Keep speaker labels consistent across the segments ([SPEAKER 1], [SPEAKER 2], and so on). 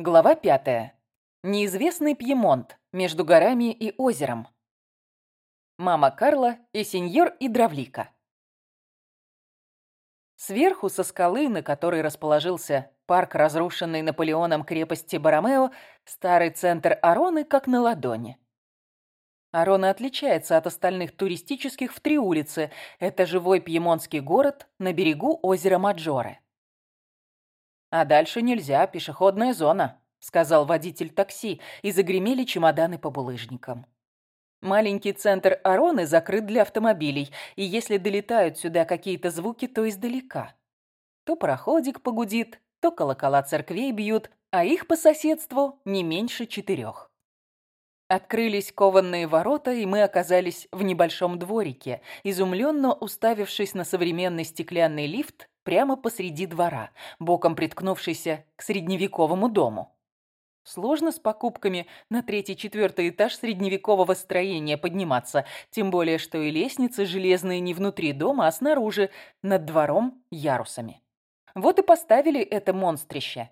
[SPEAKER 1] Глава пятая. Неизвестный Пьемонт между горами и озером. Мама Карла и сеньор Идравлика. Сверху со скалы, на которой расположился парк, разрушенный Наполеоном крепости Баромео, старый центр Ароны как на ладони. Арона отличается от остальных туристических в три улицы. Это живой пьемонтский город на берегу озера Маджоре. «А дальше нельзя, пешеходная зона», — сказал водитель такси, и загремели чемоданы по булыжникам. Маленький центр Ароны закрыт для автомобилей, и если долетают сюда какие-то звуки, то издалека. То пароходик погудит, то колокола церквей бьют, а их по соседству не меньше четырех. Открылись кованные ворота, и мы оказались в небольшом дворике, изумленно уставившись на современный стеклянный лифт прямо посреди двора, боком приткнувшийся к средневековому дому. Сложно с покупками на третий-четвертый этаж средневекового строения подниматься, тем более, что и лестницы железные не внутри дома, а снаружи, над двором, ярусами. Вот и поставили это монстрище.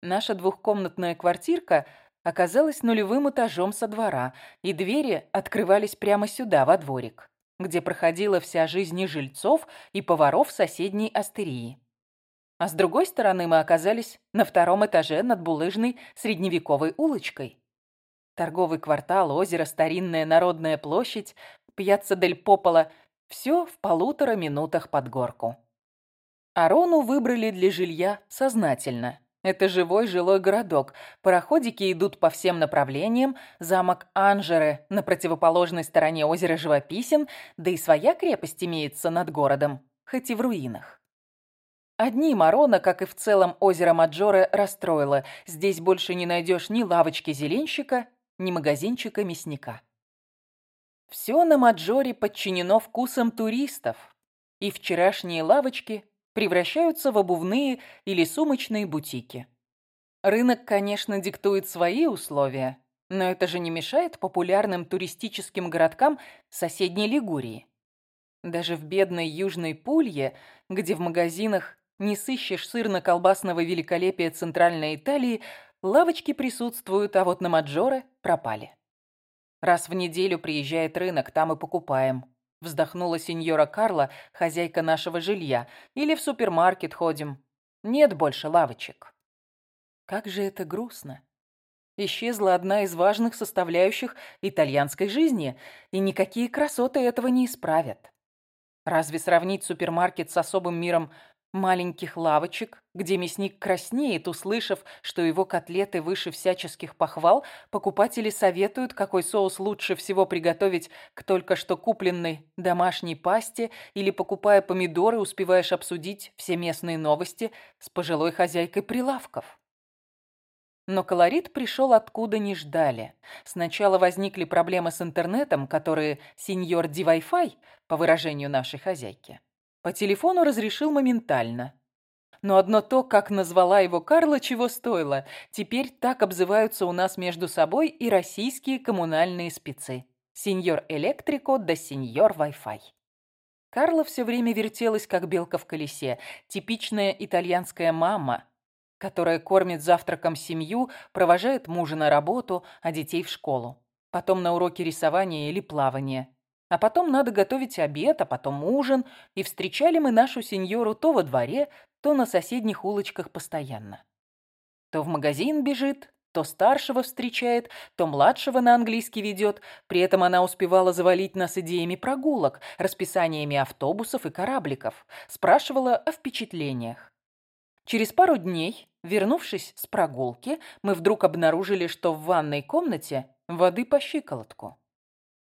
[SPEAKER 1] Наша двухкомнатная квартирка оказалась нулевым этажом со двора, и двери открывались прямо сюда, во дворик где проходила вся жизнь жильцов и поваров соседней астерии. А с другой стороны мы оказались на втором этаже над булыжной средневековой улочкой. Торговый квартал, озеро, старинная народная площадь, пьяцца дель Попола – все в полутора минутах под горку. Арону выбрали для жилья сознательно. Это живой жилой городок. Пароходики идут по всем направлениям. Замок Анжеры на противоположной стороне озера живописен, да и своя крепость имеется над городом, хоть и в руинах. Одни Марона, как и в целом озеро Маджоре, расстроило. Здесь больше не найдешь ни лавочки зеленщика, ни магазинчика мясника. Все на Маджоре подчинено вкусам туристов, и вчерашние лавочки превращаются в обувные или сумочные бутики. Рынок, конечно, диктует свои условия, но это же не мешает популярным туристическим городкам соседней Лигурии. Даже в бедной Южной Пулье, где в магазинах не сыщешь сырно-колбасного великолепия Центральной Италии, лавочки присутствуют, а вот на Маджоре пропали. Раз в неделю приезжает рынок, там и покупаем. Вздохнула сеньора Карла, хозяйка нашего жилья. Или в супермаркет ходим. Нет больше лавочек. Как же это грустно. Исчезла одна из важных составляющих итальянской жизни, и никакие красоты этого не исправят. Разве сравнить супермаркет с особым миром маленьких лавочек, где мясник краснеет, услышав, что его котлеты выше всяческих похвал, покупатели советуют, какой соус лучше всего приготовить к только что купленной домашней пасте или, покупая помидоры, успеваешь обсудить все местные новости с пожилой хозяйкой прилавков. Но колорит пришел откуда не ждали. Сначала возникли проблемы с интернетом, которые сеньор Ди-Вай-Фай, по выражению нашей хозяйки, по телефону разрешил моментально. Но одно то, как назвала его Карла, чего стоило. Теперь так обзываются у нас между собой и российские коммунальные спецы. Сеньор Электрико да сеньор Wi-Fi. Карла все время вертелась, как белка в колесе. Типичная итальянская мама, которая кормит завтраком семью, провожает мужа на работу, а детей в школу. Потом на уроки рисования или плавания. А потом надо готовить обед, а потом ужин, и встречали мы нашу сеньору то во дворе, то на соседних улочках постоянно. То в магазин бежит, то старшего встречает, то младшего на английский ведет. При этом она успевала завалить нас идеями прогулок, расписаниями автобусов и корабликов. Спрашивала о впечатлениях. Через пару дней, вернувшись с прогулки, мы вдруг обнаружили, что в ванной комнате воды по щиколотку.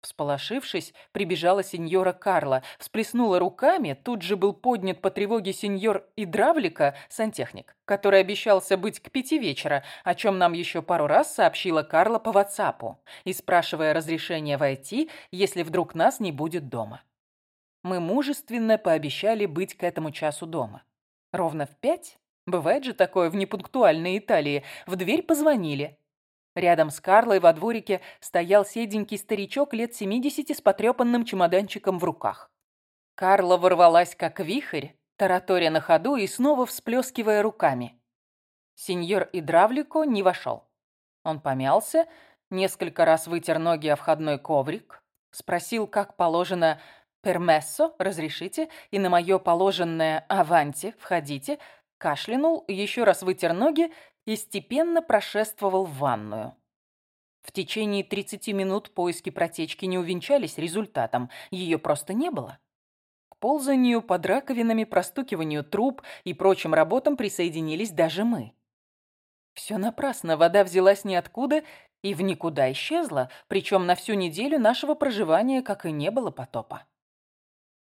[SPEAKER 1] Всполошившись, прибежала сеньора Карла, всплеснула руками, тут же был поднят по тревоге сеньор Идравлика, сантехник, который обещался быть к пяти вечера, о чем нам еще пару раз сообщила Карла по ватсапу, и спрашивая разрешения войти, если вдруг нас не будет дома. Мы мужественно пообещали быть к этому часу дома. Ровно в пять, бывает же такое в непунктуальной Италии, в дверь позвонили. Рядом с Карлой во дворике стоял седенький старичок лет 70 с потрепанным чемоданчиком в руках. Карла ворвалась как вихрь, тараторя на ходу и снова всплескивая руками. Сеньор Идравлико не вошел. Он помялся, несколько раз вытер ноги о входной коврик, спросил, как положено «пермессо» – «разрешите», и на мое положенное «аванти» – «входите», кашлянул, еще раз вытер ноги и степенно прошествовал в ванную. В течение 30 минут поиски протечки не увенчались результатом, ее просто не было. К ползанию под раковинами, простукиванию труб и прочим работам присоединились даже мы. Все напрасно, вода взялась ниоткуда и в никуда исчезла, причем на всю неделю нашего проживания как и не было потопа.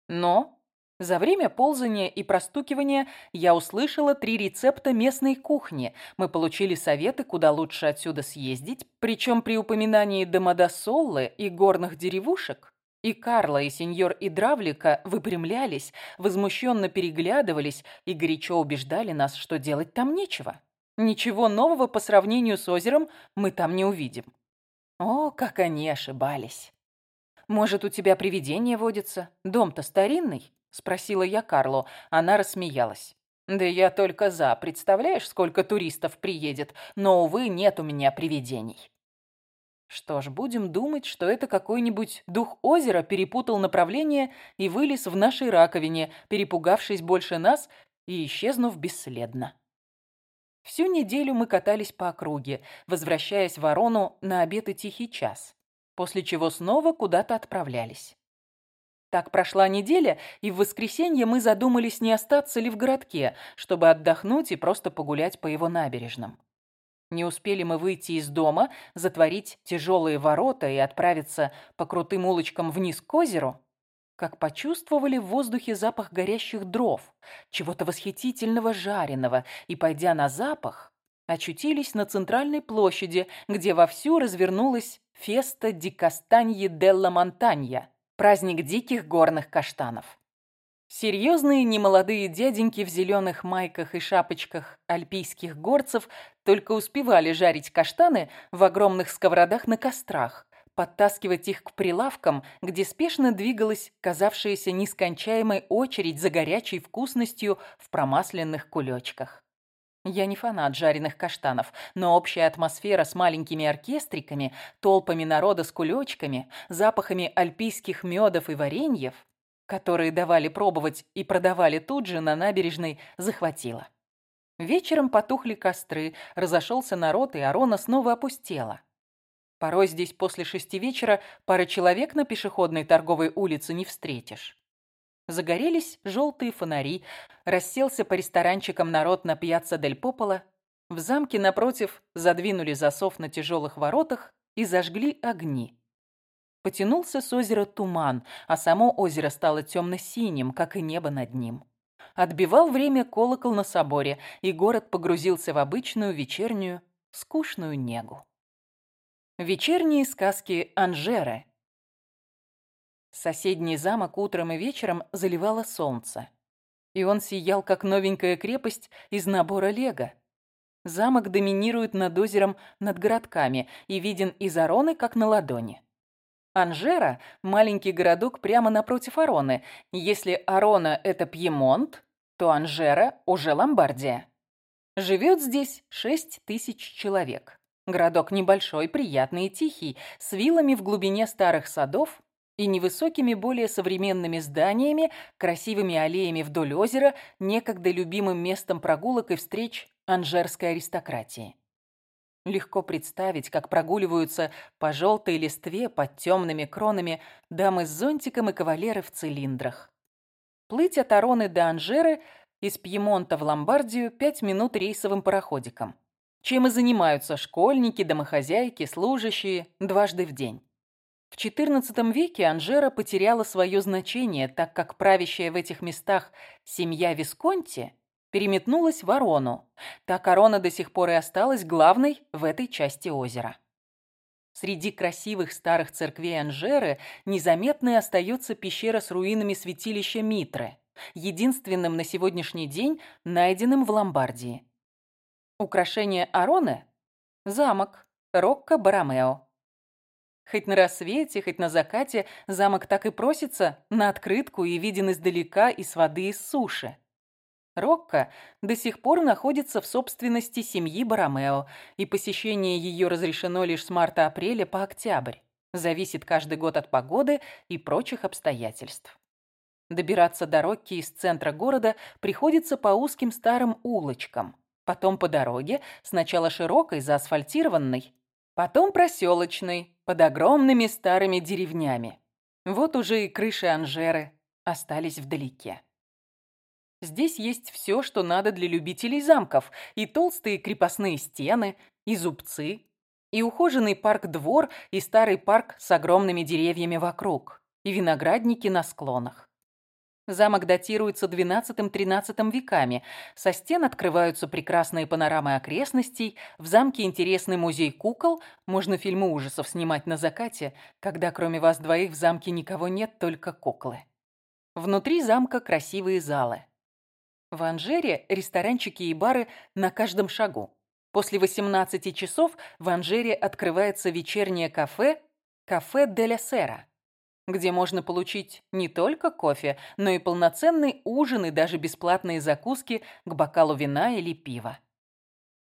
[SPEAKER 1] Но за время ползания и простукивания я услышала три рецепта местной кухни. Мы получили советы, куда лучше отсюда съездить, причем при упоминании Домодосоллы и горных деревушек и Карла, и сеньор Идравлика выпрямлялись, возмущенно переглядывались и горячо убеждали нас, что делать там нечего. Ничего нового по сравнению с озером мы там не увидим. О, как они ошибались. Может, у тебя привидение водится? Дом-то старинный? Спросила я Карлу. Она рассмеялась. «Да я только за. Представляешь, сколько туристов приедет? Но, увы, нет у меня привидений». Что ж, будем думать, что это какой-нибудь дух озера перепутал направление и вылез в нашей раковине, перепугавшись больше нас и исчезнув бесследно. Всю неделю мы катались по округе, возвращаясь в Ворону на обед и тихий час, после чего снова куда-то отправлялись. Так прошла неделя, и в воскресенье мы задумались, не остаться ли в городке, чтобы отдохнуть и просто погулять по его набережным. Не успели мы выйти из дома, затворить тяжелые ворота и отправиться по крутым улочкам вниз к озеру, как почувствовали в воздухе запах горящих дров, чего-то восхитительного жареного, и, пойдя на запах, очутились на центральной площади, где вовсю развернулась феста ди Кастаньи делла Монтанья, праздник диких горных каштанов. Серьезные немолодые дяденьки в зеленых майках и шапочках альпийских горцев только успевали жарить каштаны в огромных сковородах на кострах, подтаскивать их к прилавкам, где спешно двигалась казавшаяся нескончаемой очередь за горячей вкусностью в промасленных кулечках. Я не фанат жареных каштанов, но общая атмосфера с маленькими оркестриками, толпами народа с кулечками, запахами альпийских медов и вареньев, которые давали пробовать и продавали тут же на набережной, захватила. Вечером потухли костры, разошелся народ, и Арона снова опустела. Порой здесь после шести вечера пары человек на пешеходной торговой улице не встретишь. Загорелись желтые фонари, расселся по ресторанчикам народ на пьяцца Дель Попола, в замке напротив задвинули засов на тяжелых воротах и зажгли огни. Потянулся с озера туман, а само озеро стало темно-синим, как и небо над ним. Отбивал время колокол на соборе, и город погрузился в обычную вечернюю, скучную негу. Вечерние сказки Анжеры Соседний замок утром и вечером заливало солнце. И он сиял, как новенькая крепость из набора лего. Замок доминирует над озером, над городками и виден из Ароны, как на ладони. Анжера – маленький городок прямо напротив Ароны. Если Арона – это Пьемонт, то Анжера – уже Ломбардия. Живет здесь шесть тысяч человек. Городок небольшой, приятный и тихий, с вилами в глубине старых садов и невысокими более современными зданиями, красивыми аллеями вдоль озера, некогда любимым местом прогулок и встреч анжерской аристократии. Легко представить, как прогуливаются по желтой листве под темными кронами дамы с зонтиком и кавалеры в цилиндрах. Плыть от Ароны до Анжеры из Пьемонта в Ломбардию пять минут рейсовым пароходиком. Чем и занимаются школьники, домохозяйки, служащие дважды в день. В XIV веке Анжера потеряла свое значение, так как правящая в этих местах семья Висконти переметнулась в Арону. Та корона до сих пор и осталась главной в этой части озера. Среди красивых старых церквей Анжеры незаметной остается пещера с руинами святилища Митры, единственным на сегодняшний день найденным в Ломбардии. Украшение Ароны – замок Рокко Барамео. Хоть на рассвете, хоть на закате замок так и просится на открытку и виден издалека и с воды, и с суши. Рокко до сих пор находится в собственности семьи Баромео, и посещение ее разрешено лишь с марта-апреля по октябрь. Зависит каждый год от погоды и прочих обстоятельств. Добираться до Рокки из центра города приходится по узким старым улочкам, потом по дороге, сначала широкой, заасфальтированной, потом проселочной, под огромными старыми деревнями. Вот уже и крыши Анжеры остались вдалеке. Здесь есть все, что надо для любителей замков. И толстые крепостные стены, и зубцы, и ухоженный парк-двор, и старый парк с огромными деревьями вокруг, и виноградники на склонах. Замок датируется XII-XIII веками. Со стен открываются прекрасные панорамы окрестностей. В замке интересный музей кукол. Можно фильмы ужасов снимать на закате, когда кроме вас двоих в замке никого нет, только куклы. Внутри замка красивые залы. В Анжере ресторанчики и бары на каждом шагу. После 18 часов в Анжере открывается вечернее кафе «Кафе Деля Сера», где можно получить не только кофе, но и полноценный ужин и даже бесплатные закуски к бокалу вина или пива.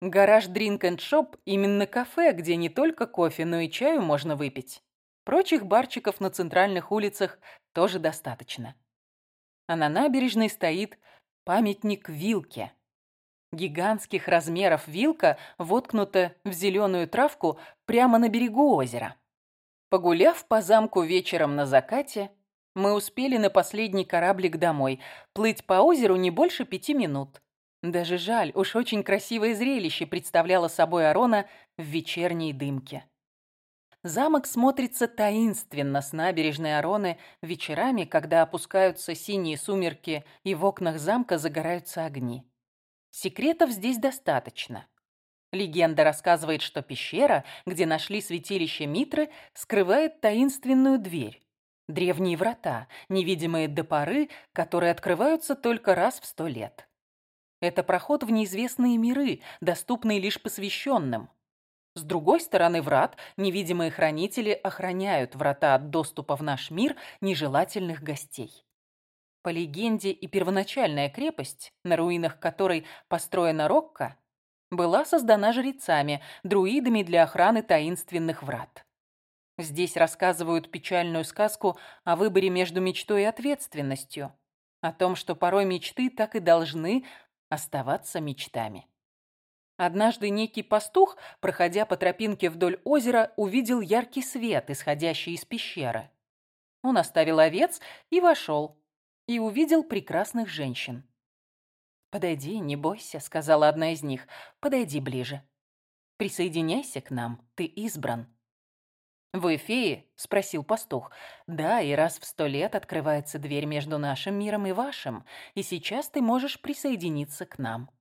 [SPEAKER 1] Гараж Drink and Shop – именно кафе, где не только кофе, но и чаю можно выпить. Прочих барчиков на центральных улицах тоже достаточно. А на набережной стоит Памятник вилке. Гигантских размеров вилка воткнута в зеленую травку прямо на берегу озера. Погуляв по замку вечером на закате, мы успели на последний кораблик домой. Плыть по озеру не больше пяти минут. Даже жаль, уж очень красивое зрелище представляло собой Арона в вечерней дымке. Замок смотрится таинственно с набережной Ароны вечерами, когда опускаются синие сумерки и в окнах замка загораются огни. Секретов здесь достаточно. Легенда рассказывает, что пещера, где нашли святилище Митры, скрывает таинственную дверь. Древние врата, невидимые до поры, которые открываются только раз в сто лет. Это проход в неизвестные миры, доступный лишь посвященным. С другой стороны врат невидимые хранители охраняют врата от доступа в наш мир нежелательных гостей. По легенде и первоначальная крепость, на руинах которой построена Рокка, была создана жрецами, друидами для охраны таинственных врат. Здесь рассказывают печальную сказку о выборе между мечтой и ответственностью, о том, что порой мечты так и должны оставаться мечтами. Однажды некий пастух, проходя по тропинке вдоль озера, увидел яркий свет, исходящий из пещеры. Он оставил овец и вошел, и увидел прекрасных женщин. «Подойди, не бойся», — сказала одна из них, — «подойди ближе. Присоединяйся к нам, ты избран». «Вы феи?» — спросил пастух. «Да, и раз в сто лет открывается дверь между нашим миром и вашим, и сейчас ты можешь присоединиться к нам».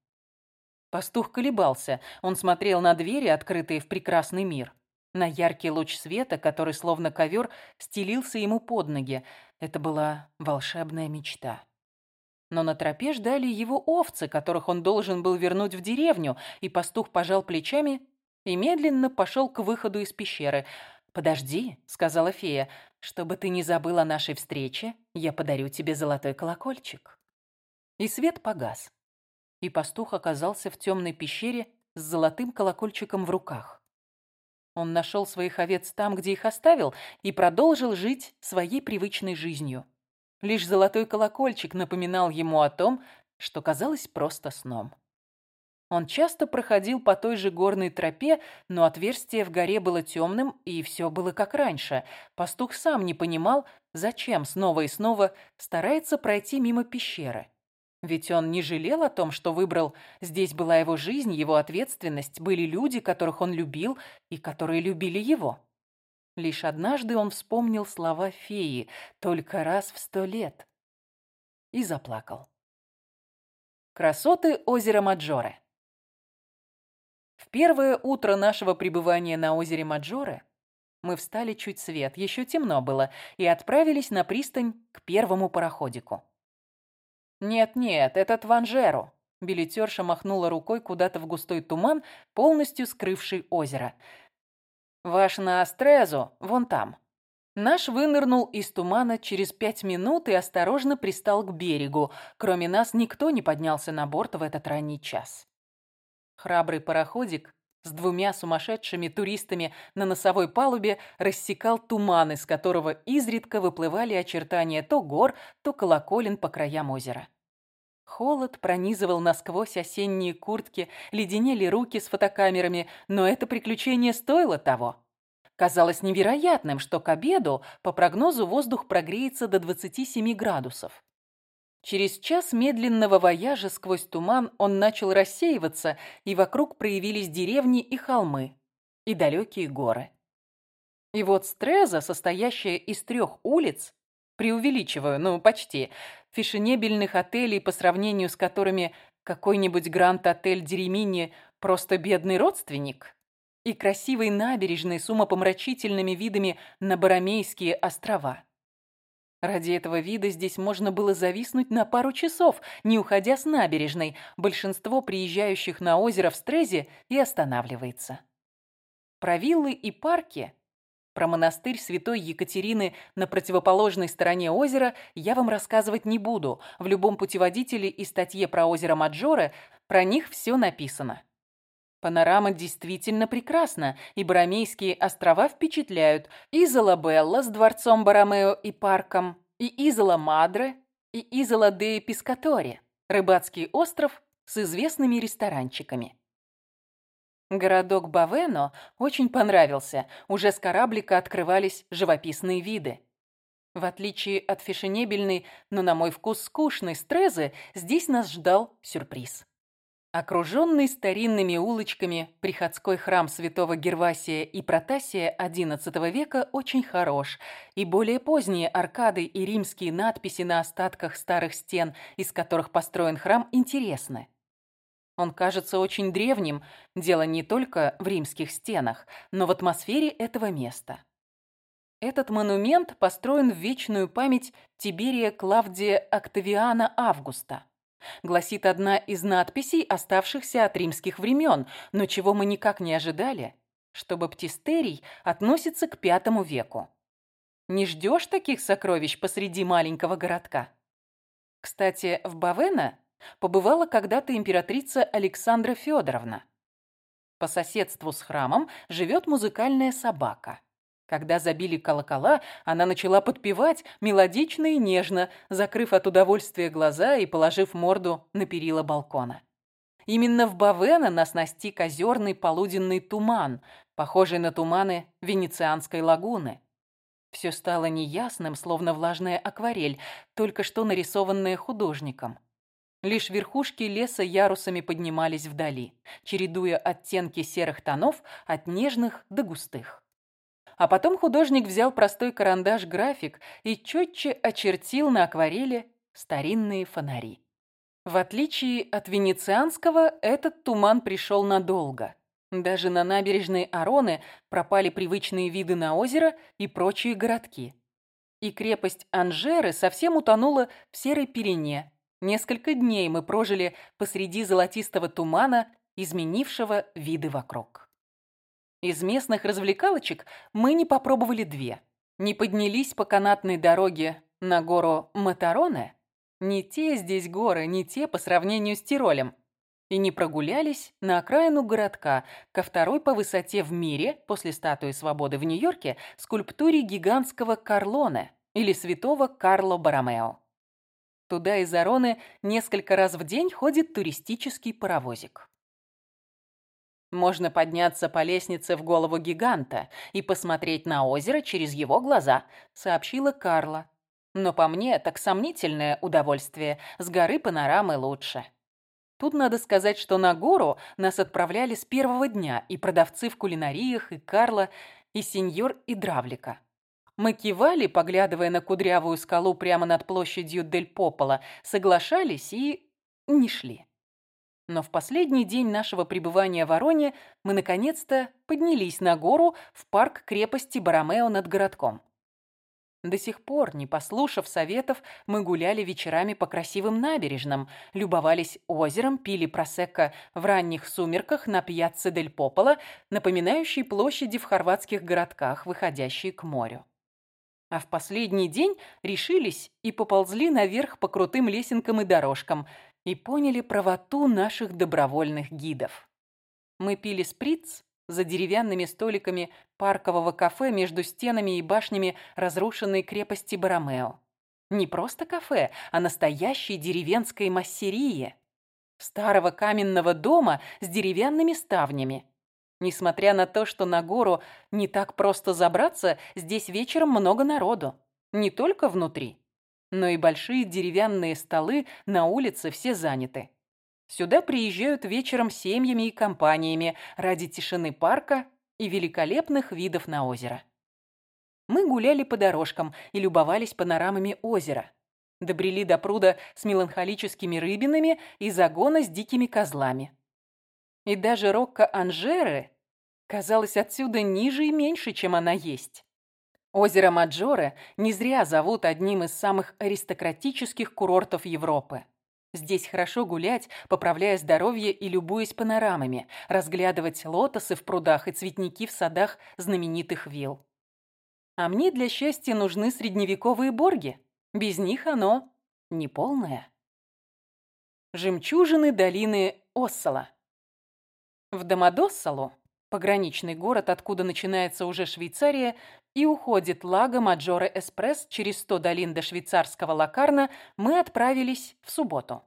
[SPEAKER 1] Пастух колебался. Он смотрел на двери, открытые в прекрасный мир. На яркий луч света, который словно ковер стелился ему под ноги. Это была волшебная мечта. Но на тропе ждали его овцы, которых он должен был вернуть в деревню, и пастух пожал плечами и медленно пошел к выходу из пещеры. «Подожди», — сказала фея, — «чтобы ты не забыл о нашей встрече, я подарю тебе золотой колокольчик». И свет погас и пастух оказался в темной пещере с золотым колокольчиком в руках. Он нашел своих овец там, где их оставил, и продолжил жить своей привычной жизнью. Лишь золотой колокольчик напоминал ему о том, что казалось просто сном. Он часто проходил по той же горной тропе, но отверстие в горе было темным, и все было как раньше. Пастух сам не понимал, зачем снова и снова старается пройти мимо пещеры. Ведь он не жалел о том, что выбрал. Здесь была его жизнь, его ответственность, были люди, которых он любил и которые любили его. Лишь однажды он вспомнил слова феи «только раз в сто лет» и заплакал. Красоты озера Маджоре В первое утро нашего пребывания на озере Маджоре мы встали чуть свет, еще темно было, и отправились на пристань к первому пароходику. «Нет-нет, этот Ванжеру!» Билетерша махнула рукой куда-то в густой туман, полностью скрывший озеро. «Ваш на Астрезу, вон там». Наш вынырнул из тумана через пять минут и осторожно пристал к берегу. Кроме нас никто не поднялся на борт в этот ранний час. Храбрый пароходик с двумя сумасшедшими туристами на носовой палубе рассекал туман, из которого изредка выплывали очертания то гор, то колоколен по краям озера. Холод пронизывал насквозь осенние куртки, леденели руки с фотокамерами, но это приключение стоило того. Казалось невероятным, что к обеду, по прогнозу, воздух прогреется до 27 градусов. Через час медленного вояжа сквозь туман он начал рассеиваться, и вокруг проявились деревни и холмы, и далекие горы. И вот Стреза, состоящая из трех улиц, преувеличиваю, ну почти, фешенебельных отелей, по сравнению с которыми какой-нибудь Гранд-отель Деремини просто бедный родственник, и красивой набережной с умопомрачительными видами на Барамейские острова. Ради этого вида здесь можно было зависнуть на пару часов, не уходя с набережной. Большинство приезжающих на озеро в Стрезе и останавливается. Про виллы и парки, про монастырь святой Екатерины на противоположной стороне озера я вам рассказывать не буду. В любом путеводителе и статье про озеро Маджоре про них все написано. Панорама действительно прекрасна, и Барамейские острова впечатляют. Изола Белла с дворцом Барамео и парком, и Изола Мадре, и Изола де Пискатори, рыбацкий остров с известными ресторанчиками. Городок Бавено очень понравился. Уже с кораблика открывались живописные виды. В отличие от фешенебельной, но на мой вкус скучной Стрезы, здесь нас ждал сюрприз. Окруженный старинными улочками, приходской храм святого Гервасия и Протасия XI века очень хорош, и более поздние аркады и римские надписи на остатках старых стен, из которых построен храм, интересны. Он кажется очень древним, дело не только в римских стенах, но в атмосфере этого места. Этот монумент построен в вечную память Тиберия Клавдия Октавиана Августа гласит одна из надписей, оставшихся от римских времен, но чего мы никак не ожидали, что баптистерий относится к пятому веку. Не ждешь таких сокровищ посреди маленького городка? Кстати, в Бавена побывала когда-то императрица Александра Федоровна. По соседству с храмом живет музыкальная собака. Когда забили колокола, она начала подпевать мелодично и нежно, закрыв от удовольствия глаза и положив морду на перила балкона. Именно в Бавена нас настиг озерный полуденный туман, похожий на туманы Венецианской лагуны. Все стало неясным, словно влажная акварель, только что нарисованная художником. Лишь верхушки леса ярусами поднимались вдали, чередуя оттенки серых тонов от нежных до густых. А потом художник взял простой карандаш-график и четче очертил на акварели старинные фонари. В отличие от венецианского, этот туман пришел надолго. Даже на набережной Ароны пропали привычные виды на озеро и прочие городки. И крепость Анжеры совсем утонула в серой перене. Несколько дней мы прожили посреди золотистого тумана, изменившего виды вокруг. Из местных развлекалочек мы не попробовали две. Не поднялись по канатной дороге на гору Матароне. Не те здесь горы, не те по сравнению с Тиролем. И не прогулялись на окраину городка, ко второй по высоте в мире, после статуи свободы в Нью-Йорке, скульптуре гигантского Карлоне или святого Карло Барамео. Туда из Ароны несколько раз в день ходит туристический паровозик. Можно подняться по лестнице в голову гиганта и посмотреть на озеро через его глаза, сообщила Карла. Но по мне так сомнительное удовольствие. С горы панорамы лучше. Тут надо сказать, что на гору нас отправляли с первого дня и продавцы в кулинариях, и Карла, и сеньор Идравлика. Мы кивали, поглядывая на кудрявую скалу прямо над площадью Дель Попола, соглашались и не шли. Но в последний день нашего пребывания в Вороне мы наконец-то поднялись на гору в парк крепости Барамео над городком. До сих пор, не послушав советов, мы гуляли вечерами по красивым набережным, любовались озером, пили просекко в ранних сумерках на пьяцца Дель Пополо, напоминающей площади в хорватских городках, выходящие к морю. А в последний день решились и поползли наверх по крутым лесенкам и дорожкам и поняли правоту наших добровольных гидов. Мы пили сприц за деревянными столиками паркового кафе между стенами и башнями разрушенной крепости Баромео. Не просто кафе, а настоящей деревенской массерии. Старого каменного дома с деревянными ставнями. Несмотря на то, что на гору не так просто забраться, здесь вечером много народу. Не только внутри, но и большие деревянные столы на улице все заняты. Сюда приезжают вечером семьями и компаниями ради тишины парка и великолепных видов на озеро. Мы гуляли по дорожкам и любовались панорамами озера. Добрели до пруда с меланхолическими рыбинами и загона с дикими козлами. И даже Рокко Анжеры казалось отсюда ниже и меньше, чем она есть. Озеро Маджоре не зря зовут одним из самых аристократических курортов Европы. Здесь хорошо гулять, поправляя здоровье и любуясь панорамами, разглядывать лотосы в прудах и цветники в садах знаменитых вилл. А мне для счастья нужны средневековые борги. Без них оно неполное. Жемчужины долины Оссала. В Домодоссалу, пограничный город, откуда начинается уже Швейцария, и уходит Лаго Маджоре Эспресс через 100 долин до швейцарского Лакарна, мы отправились в субботу.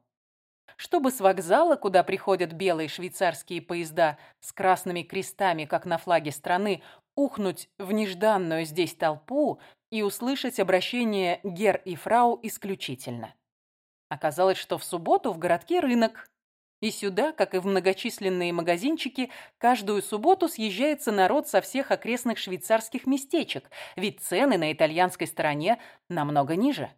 [SPEAKER 1] Чтобы с вокзала, куда приходят белые швейцарские поезда с красными крестами, как на флаге страны, ухнуть в нежданную здесь толпу и услышать обращение «гер» и «фрау» исключительно. Оказалось, что в субботу в городке рынок, и сюда, как и в многочисленные магазинчики, каждую субботу съезжается народ со всех окрестных швейцарских местечек, ведь цены на итальянской стороне намного ниже.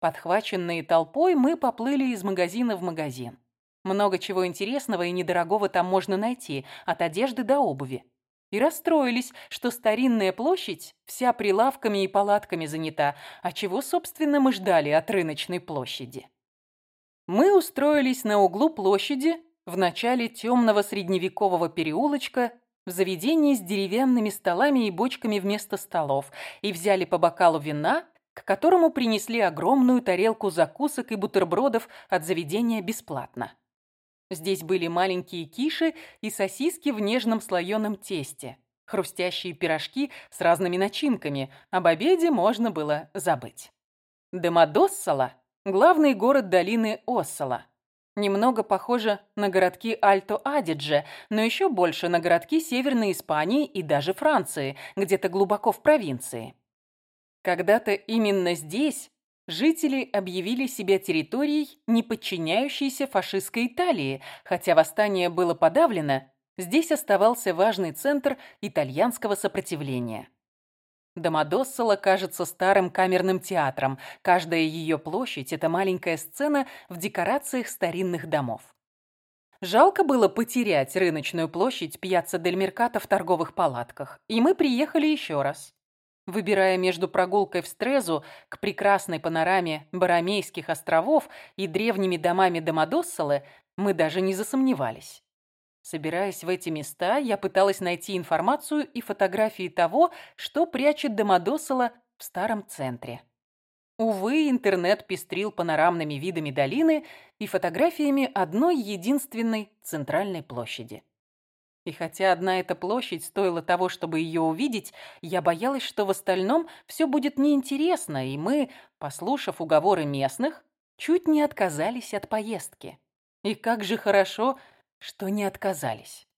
[SPEAKER 1] Подхваченные толпой, мы поплыли из магазина в магазин. Много чего интересного и недорогого там можно найти, от одежды до обуви. И расстроились, что старинная площадь вся прилавками и палатками занята, а чего, собственно, мы ждали от рыночной площади. Мы устроились на углу площади в начале темного средневекового переулочка в заведении с деревянными столами и бочками вместо столов и взяли по бокалу вина, к которому принесли огромную тарелку закусок и бутербродов от заведения бесплатно. Здесь были маленькие киши и сосиски в нежном слоеном тесте, хрустящие пирожки с разными начинками, об обеде можно было забыть. Демодоссала Главный город долины Оссала. Немного похоже на городки Альто-Адидже, но еще больше на городки Северной Испании и даже Франции, где-то глубоко в провинции. Когда-то именно здесь жители объявили себя территорией, не подчиняющейся фашистской Италии, хотя восстание было подавлено, здесь оставался важный центр итальянского сопротивления. Домодоссола кажется старым камерным театром. Каждая ее площадь – это маленькая сцена в декорациях старинных домов. Жалко было потерять рыночную площадь Пьяцца Дель Меркато в торговых палатках. И мы приехали еще раз. Выбирая между прогулкой в Стрезу к прекрасной панораме Барамейских островов и древними домами Домодоссолы, мы даже не засомневались. Собираясь в эти места, я пыталась найти информацию и фотографии того, что прячет Домодосола в старом центре. Увы, интернет пестрил панорамными видами долины и фотографиями одной единственной центральной площади. И хотя одна эта площадь стоила того, чтобы ее увидеть, я боялась, что в остальном все будет неинтересно, и мы, послушав уговоры местных, чуть не отказались от поездки. И как же хорошо, что не отказались.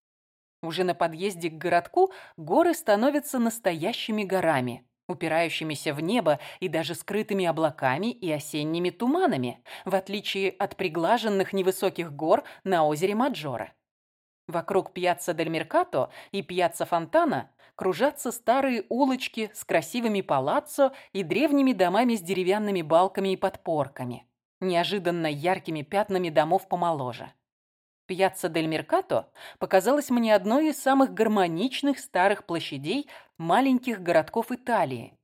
[SPEAKER 1] Уже на подъезде к городку горы становятся настоящими горами, упирающимися в небо и даже скрытыми облаками и осенними туманами, в отличие от приглаженных невысоких гор на озере Маджоре. Вокруг Пьяцца Дель Меркато и Пьяцца Фонтана кружатся старые улочки с красивыми палаццо и древними домами с деревянными балками и подпорками, неожиданно яркими пятнами домов помоложе. Пьяцца дель Меркато показалась мне одной из самых гармоничных старых площадей маленьких городков Италии.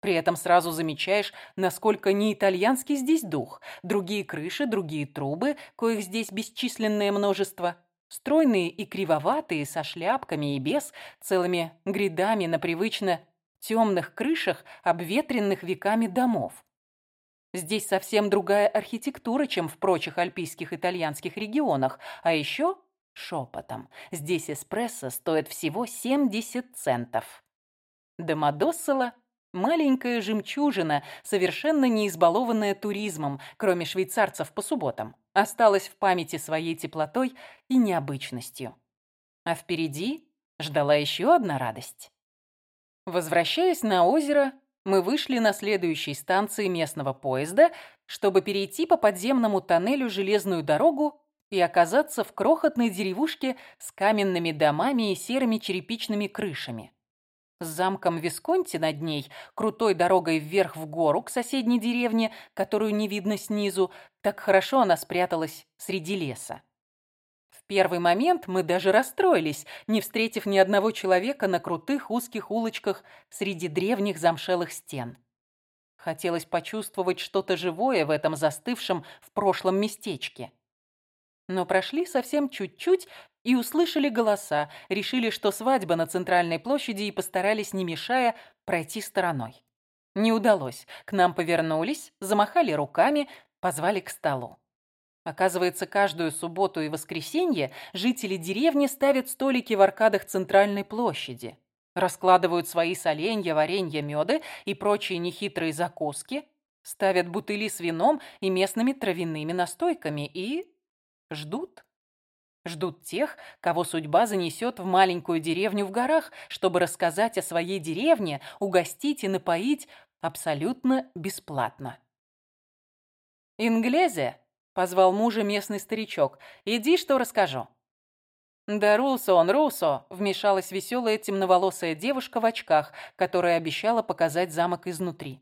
[SPEAKER 1] При этом сразу замечаешь, насколько не итальянский здесь дух. Другие крыши, другие трубы, коих здесь бесчисленное множество. Стройные и кривоватые, со шляпками и без, целыми грядами на привычно темных крышах обветренных веками домов. Здесь совсем другая архитектура, чем в прочих альпийских итальянских регионах. А еще шепотом. Здесь эспрессо стоит всего 70 центов. Домодоссола – маленькая жемчужина, совершенно не избалованная туризмом, кроме швейцарцев по субботам, осталась в памяти своей теплотой и необычностью. А впереди ждала еще одна радость. Возвращаясь на озеро, мы вышли на следующей станции местного поезда, чтобы перейти по подземному тоннелю железную дорогу и оказаться в крохотной деревушке с каменными домами и серыми черепичными крышами. С замком Висконти над ней, крутой дорогой вверх в гору к соседней деревне, которую не видно снизу, так хорошо она спряталась среди леса. Первый момент мы даже расстроились, не встретив ни одного человека на крутых узких улочках среди древних замшелых стен. Хотелось почувствовать что-то живое в этом застывшем в прошлом местечке. Но прошли совсем чуть-чуть и услышали голоса, решили, что свадьба на центральной площади и постарались, не мешая, пройти стороной. Не удалось. К нам повернулись, замахали руками, позвали к столу. Оказывается, каждую субботу и воскресенье жители деревни ставят столики в аркадах центральной площади, раскладывают свои соленья, варенья, меды и прочие нехитрые закуски, ставят бутыли с вином и местными травяными настойками и ждут. Ждут тех, кого судьба занесет в маленькую деревню в горах, чтобы рассказать о своей деревне, угостить и напоить абсолютно бесплатно. Инглезе Позвал мужа местный старичок. «Иди, что расскажу». «Да Русо он, Русо!» – вмешалась веселая темноволосая девушка в очках, которая обещала показать замок изнутри.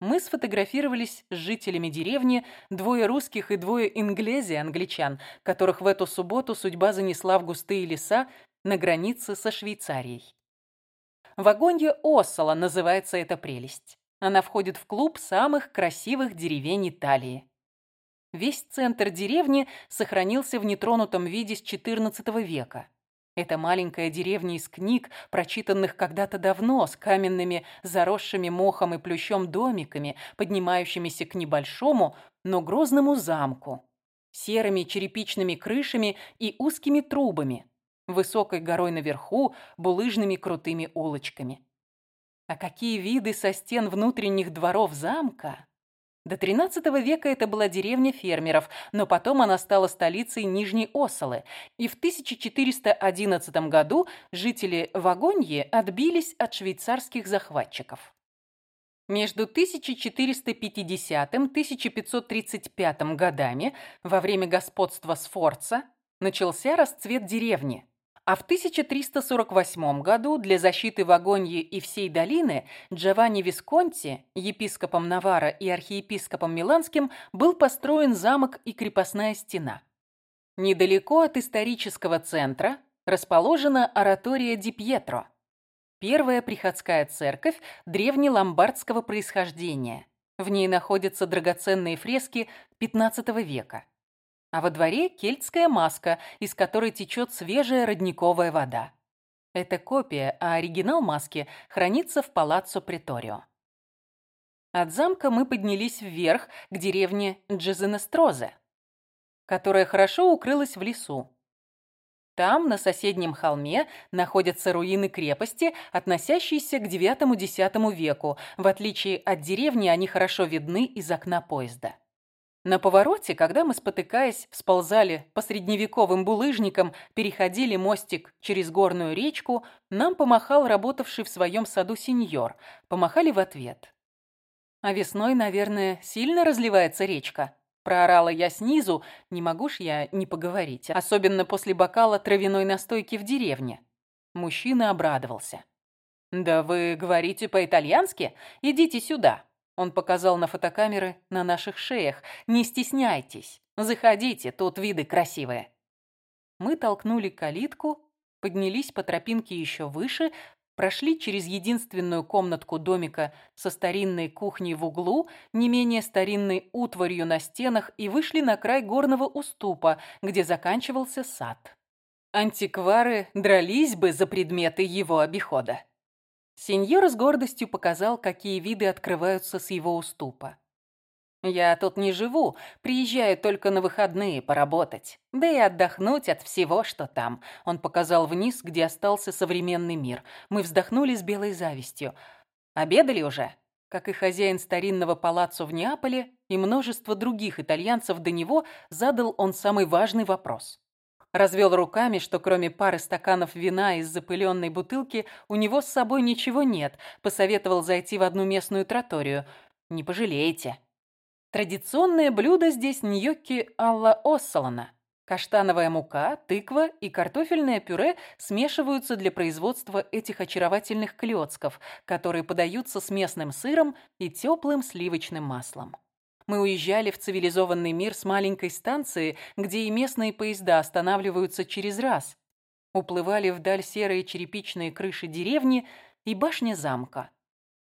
[SPEAKER 1] Мы сфотографировались с жителями деревни, двое русских и двое инглези, англичан, которых в эту субботу судьба занесла в густые леса на границе со Швейцарией. Вагонье Оссола называется эта прелесть. Она входит в клуб самых красивых деревень Италии. Весь центр деревни сохранился в нетронутом виде с XIV века. Это маленькая деревня из книг, прочитанных когда-то давно, с каменными, заросшими мохом и плющом домиками, поднимающимися к небольшому, но грозному замку, серыми черепичными крышами и узкими трубами, высокой горой наверху, булыжными крутыми улочками. А какие виды со стен внутренних дворов замка! До XIII века это была деревня фермеров, но потом она стала столицей Нижней Осолы, и в 1411 году жители Вагоньи отбились от швейцарских захватчиков. Между 1450 и 1535 годами, во время господства Сфорца, начался расцвет деревни – а в 1348 году для защиты Вагоньи и всей долины Джованни Висконти, епископом Навара и архиепископом Миланским, был построен замок и крепостная стена. Недалеко от исторического центра расположена оратория Ди Пьетро, первая приходская церковь древнеломбардского происхождения. В ней находятся драгоценные фрески XV века а во дворе кельтская маска, из которой течет свежая родниковая вода. Это копия, а оригинал маски хранится в палаццо Приторио. От замка мы поднялись вверх к деревне Джезенестрозе, которая хорошо укрылась в лесу. Там, на соседнем холме, находятся руины крепости, относящиеся к IX-X веку. В отличие от деревни, они хорошо видны из окна поезда. На повороте, когда мы, спотыкаясь, сползали по средневековым булыжникам, переходили мостик через горную речку, нам помахал работавший в своем саду сеньор. Помахали в ответ. А весной, наверное, сильно разливается речка. Проорала я снизу, не могу ж я не поговорить, особенно после бокала травяной настойки в деревне. Мужчина обрадовался. «Да вы говорите по-итальянски? Идите сюда. Он показал на фотокамеры на наших шеях. «Не стесняйтесь. Заходите, тут виды красивые». Мы толкнули калитку, поднялись по тропинке еще выше, прошли через единственную комнатку домика со старинной кухней в углу, не менее старинной утварью на стенах и вышли на край горного уступа, где заканчивался сад. Антиквары дрались бы за предметы его обихода. Сеньор с гордостью показал, какие виды открываются с его уступа. «Я тут не живу, приезжаю только на выходные поработать, да и отдохнуть от всего, что там». Он показал вниз, где остался современный мир. Мы вздохнули с белой завистью. «Обедали уже?» Как и хозяин старинного палаццо в Неаполе и множество других итальянцев до него, задал он самый важный вопрос. Развел руками, что кроме пары стаканов вина из запыленной бутылки у него с собой ничего нет, посоветовал зайти в одну местную троторию. «Не пожалеете». Традиционное блюдо здесь ньокки алла оссолона. Каштановая мука, тыква и картофельное пюре смешиваются для производства этих очаровательных клёцков, которые подаются с местным сыром и теплым сливочным маслом. Мы уезжали в цивилизованный мир с маленькой станции, где и местные поезда останавливаются через раз. Уплывали вдаль серые черепичные крыши деревни и башня замка.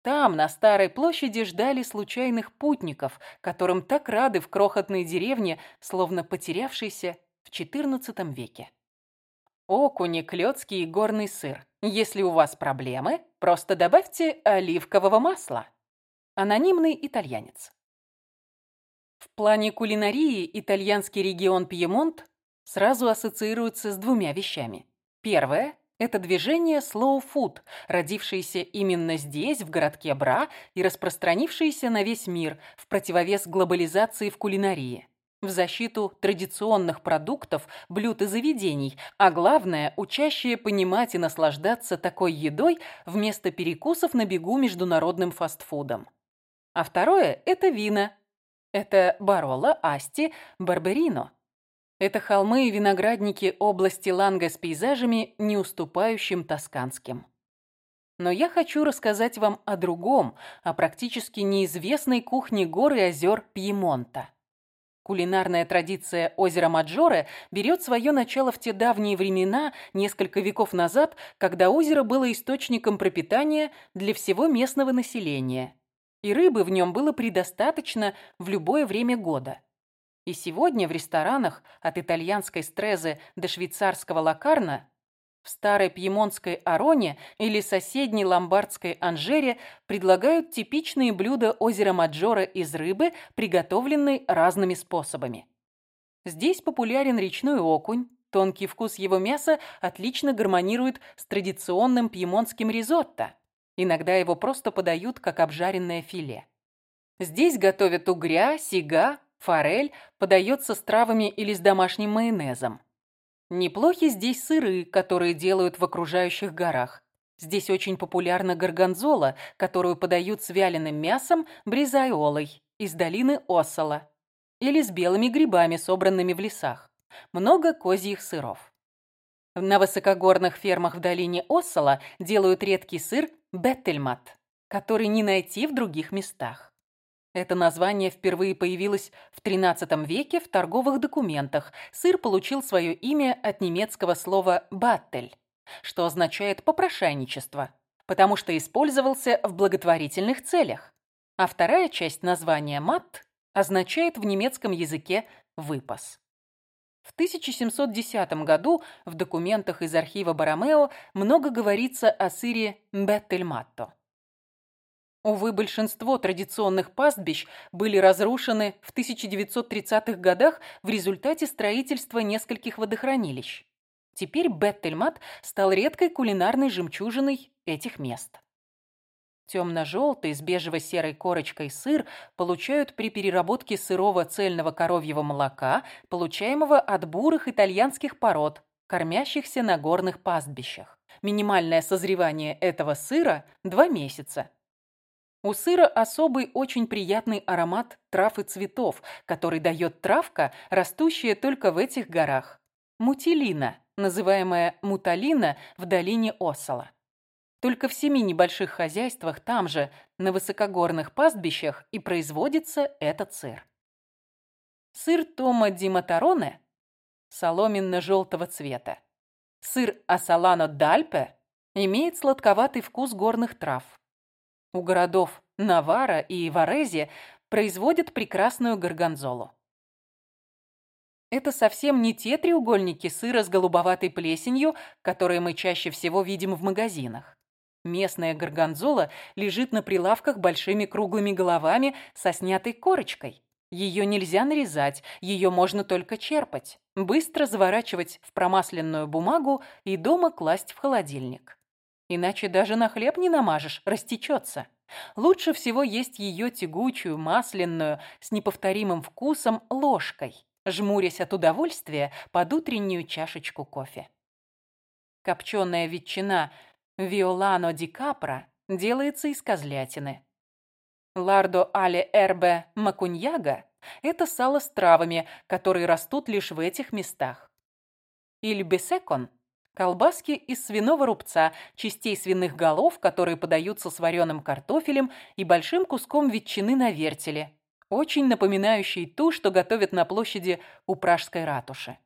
[SPEAKER 1] Там, на Старой площади, ждали случайных путников, которым так рады в крохотной деревне, словно потерявшейся в XIV веке. Окуни, клёцкий и горный сыр. Если у вас проблемы, просто добавьте оливкового масла. Анонимный итальянец. В плане кулинарии итальянский регион Пьемонт сразу ассоциируется с двумя вещами. Первое – это движение slow food, родившееся именно здесь, в городке Бра, и распространившееся на весь мир в противовес глобализации в кулинарии в защиту традиционных продуктов, блюд и заведений, а главное, учащие понимать и наслаждаться такой едой вместо перекусов на бегу международным фастфудом. А второе – это вина, это Бароло, Асти, Барберино. Это холмы и виноградники области Ланга с пейзажами, не уступающим тосканским. Но я хочу рассказать вам о другом, о практически неизвестной кухне гор и озер Пьемонта. Кулинарная традиция озера Маджоре берет свое начало в те давние времена, несколько веков назад, когда озеро было источником пропитания для всего местного населения и рыбы в нем было предостаточно в любое время года. И сегодня в ресторанах от итальянской стрезы до швейцарского лакарна в старой пьемонтской Ароне или соседней ломбардской Анжере предлагают типичные блюда озера Маджоре из рыбы, приготовленной разными способами. Здесь популярен речной окунь, тонкий вкус его мяса отлично гармонирует с традиционным пьемонтским ризотто – Иногда его просто подают как обжаренное филе. Здесь готовят угря, сига, форель, подается с травами или с домашним майонезом. Неплохи здесь сыры, которые делают в окружающих горах. Здесь очень популярна горгонзола, которую подают с вяленым мясом бризайолой из долины Оссола или с белыми грибами, собранными в лесах. Много козьих сыров. На высокогорных фермах в долине Оссола делают редкий сыр Беттельмат, который не найти в других местах. Это название впервые появилось в XIII веке в торговых документах. Сыр получил свое имя от немецкого слова «баттель», что означает «попрошайничество», потому что использовался в благотворительных целях. А вторая часть названия «мат» означает в немецком языке «выпас». В 1710 году в документах из архива Баромео много говорится о сыре Беттельматто. Увы, большинство традиционных пастбищ были разрушены в 1930-х годах в результате строительства нескольких водохранилищ. Теперь Беттельмат стал редкой кулинарной жемчужиной этих мест. Темно-желтый с бежево-серой корочкой сыр получают при переработке сырого цельного коровьего молока, получаемого от бурых итальянских пород, кормящихся на горных пастбищах. Минимальное созревание этого сыра – 2 месяца. У сыра особый очень приятный аромат трав и цветов, который дает травка, растущая только в этих горах. Мутилина, называемая муталина в долине Осола. Только в семи небольших хозяйствах там же, на высокогорных пастбищах, и производится этот сыр. Сыр Тома Ди Матароне соломенно-желтого цвета. Сыр Асалано Дальпе имеет сладковатый вкус горных трав. У городов Навара и Варезе производят прекрасную горгонзолу. Это совсем не те треугольники сыра с голубоватой плесенью, которые мы чаще всего видим в магазинах. Местная горгонзола лежит на прилавках большими круглыми головами со снятой корочкой. Ее нельзя нарезать, ее можно только черпать, быстро заворачивать в промасленную бумагу и дома класть в холодильник. Иначе даже на хлеб не намажешь, растечется. Лучше всего есть ее тягучую, масляную, с неповторимым вкусом ложкой, жмурясь от удовольствия под утреннюю чашечку кофе. Копченая ветчина Виолано ди Капра делается из козлятины. Лардо але эрбе макуньяга – это сало с травами, которые растут лишь в этих местах. Иль бесекон – колбаски из свиного рубца, частей свиных голов, которые подаются с вареным картофелем и большим куском ветчины на вертеле, очень напоминающий ту, что готовят на площади у Пражской ратуши.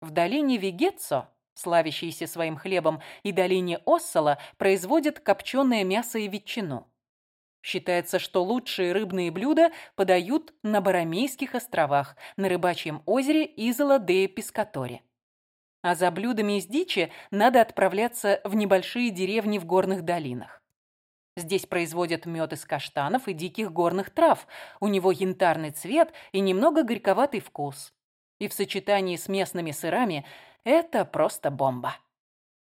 [SPEAKER 1] В долине Вегетцо, славящейся своим хлебом, и долине Оссала производят копченое мясо и ветчину. Считается, что лучшие рыбные блюда подают на Барамейских островах, на рыбачьем озере Изола де Пискаторе. А за блюдами из дичи надо отправляться в небольшие деревни в горных долинах. Здесь производят мед из каштанов и диких горных трав. У него янтарный цвет и немного горьковатый вкус. И в сочетании с местными сырами это просто бомба.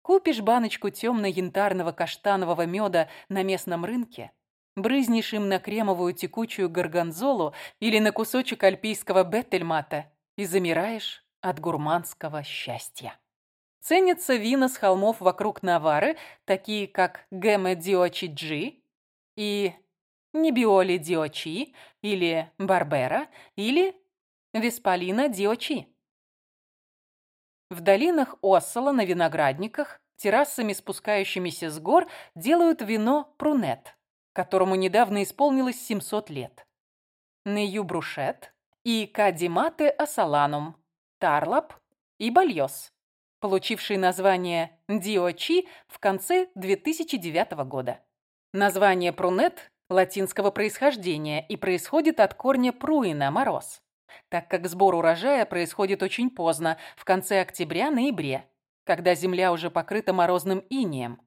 [SPEAKER 1] Купишь баночку темно-янтарного каштанового меда на местном рынке – брызнешь им на кремовую текучую горгонзолу или на кусочек альпийского беттельмата и замираешь от гурманского счастья. Ценятся вина с холмов вокруг Навары, такие как Гэме Диочи Джи и Небиоли Диочи или Барбера или Веспалина Диочи. В долинах Оссола на виноградниках, террасами спускающимися с гор, делают вино прунет – которому недавно исполнилось 700 лет. Нею Брушет и Кадимате Асаланум, Тарлап и Бальос, получивший название Диочи в конце 2009 года. Название Прунет латинского происхождения и происходит от корня пруина – мороз, так как сбор урожая происходит очень поздно, в конце октября-ноябре, когда земля уже покрыта морозным инеем.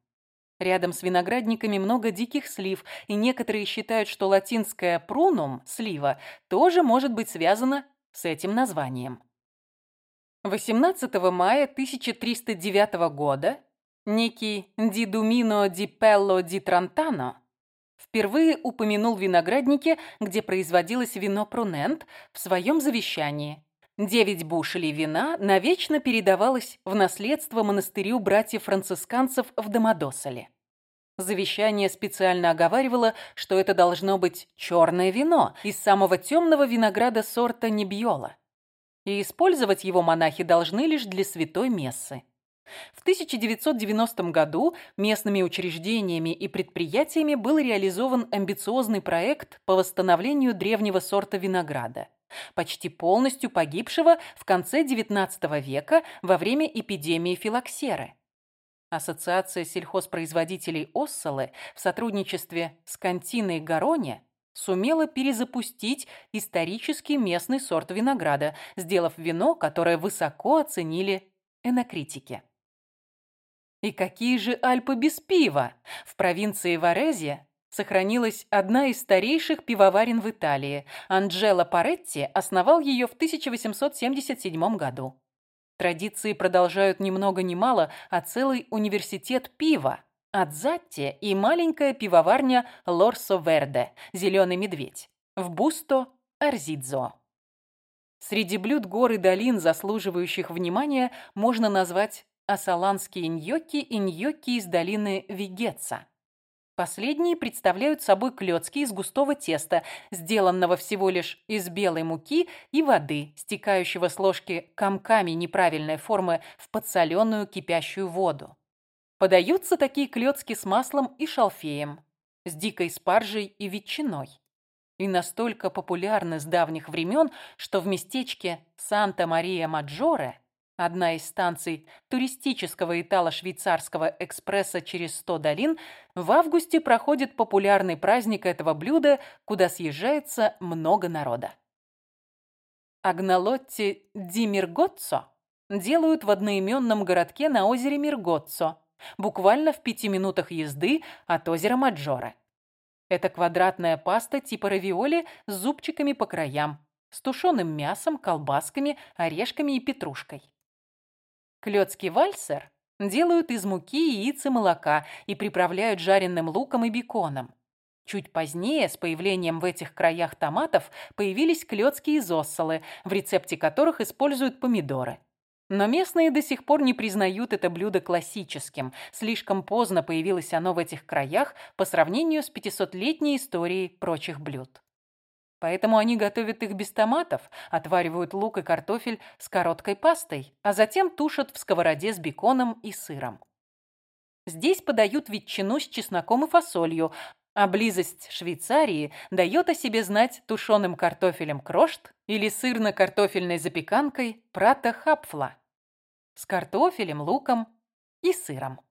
[SPEAKER 1] Рядом с виноградниками много диких слив, и некоторые считают, что латинское «прунум» – слива – тоже может быть связано с этим названием. 18 мая 1309 года некий Дидумино ди Пелло ди Трантано впервые упомянул виноградники, где производилось вино прунент, в своем завещании. Девять бушелей вина навечно передавалось в наследство монастырю братьев-францисканцев в Домодосоле. Завещание специально оговаривало, что это должно быть черное вино из самого темного винограда сорта Небьола. И использовать его монахи должны лишь для святой мессы. В 1990 году местными учреждениями и предприятиями был реализован амбициозный проект по восстановлению древнего сорта винограда почти полностью погибшего в конце XIX века во время эпидемии филоксеры. Ассоциация сельхозпроизводителей Оссолы в сотрудничестве с Кантиной Гароне сумела перезапустить исторический местный сорт винограда, сделав вино, которое высоко оценили энокритики. И какие же Альпы без пива? В провинции Варезия сохранилась одна из старейших пивоварен в Италии. Анджело Паретти основал ее в 1877 году. Традиции продолжают ни много ни мало, а целый университет пива. Адзатти и маленькая пивоварня Лорсо Верде «Зеленый медведь» в Бусто, Арзидзо. Среди блюд гор и долин, заслуживающих внимания, можно назвать асаланские ньокки и ньокки из долины Вигеца. Последние представляют собой клёцки из густого теста, сделанного всего лишь из белой муки и воды, стекающего с ложки комками неправильной формы в подсоленную кипящую воду. Подаются такие клёцки с маслом и шалфеем, с дикой спаржей и ветчиной. И настолько популярны с давних времен, что в местечке Санта-Мария-Маджоре Одна из станций туристического итало-швейцарского экспресса через 100 долин в августе проходит популярный праздник этого блюда, куда съезжается много народа. Агналотти ди Миргоццо делают в одноименном городке на озере Миргоццо. буквально в пяти минутах езды от озера Маджоре. Это квадратная паста типа равиоли с зубчиками по краям, с тушеным мясом, колбасками, орешками и петрушкой. Клёцкий вальсер делают из муки, яиц и молока и приправляют жареным луком и беконом. Чуть позднее, с появлением в этих краях томатов, появились клёцкие зоссолы, в рецепте которых используют помидоры. Но местные до сих пор не признают это блюдо классическим. Слишком поздно появилось оно в этих краях по сравнению с 500-летней историей прочих блюд. Поэтому они готовят их без томатов, отваривают лук и картофель с короткой пастой, а затем тушат в сковороде с беконом и сыром. Здесь подают ветчину с чесноком и фасолью, а близость Швейцарии дает о себе знать тушеным картофелем крошт или сырно-картофельной запеканкой прата хапфла с картофелем, луком и сыром.